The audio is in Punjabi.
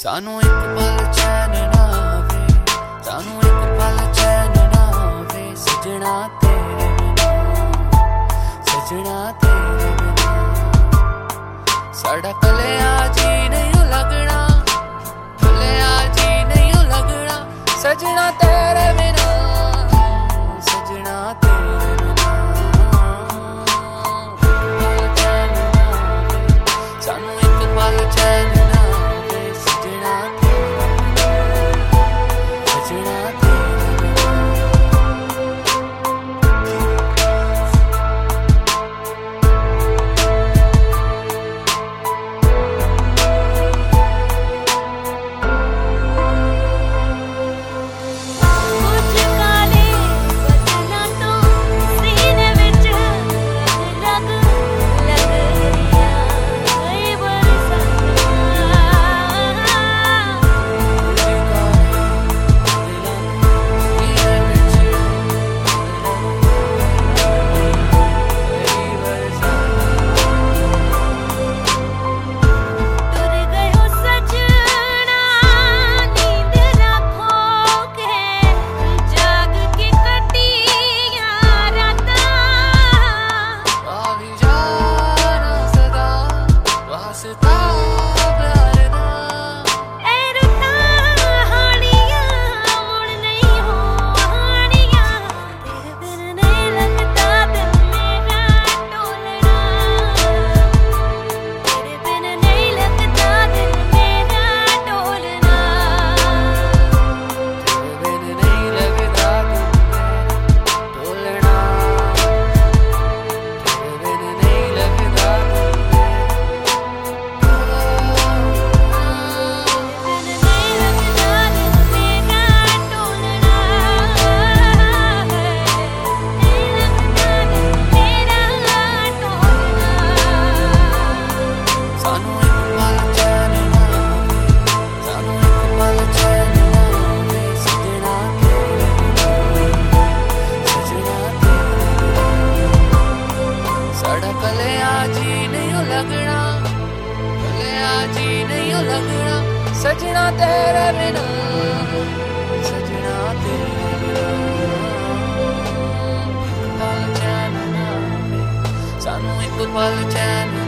ਸਾਨੂੰ ਇੱਕ ਪਲ ਚੈਨ ਆਵੇ, ਸਾਨੂੰ ਇੱਕ ਪਲ ਚੈਨ ਆਵੇ, ਸਜਣਾ ਤੇਰੇ ਸਜਣਾ ਤੇਰੇ ਸਾਡਾ ਕਲਿਆ ਲੱਗਣਾ। ਭਲਿਆ ਜੀ ਨਹੀਂ ਲੱਗਣਾ। ਸਜਣਾ ਤੇਰੇ ਬਿਨਾ। ਸਜਣਾ ਤੇਰੇ ਸਾਨੂੰ ਇੱਕ ਪਲ ਚੈਨ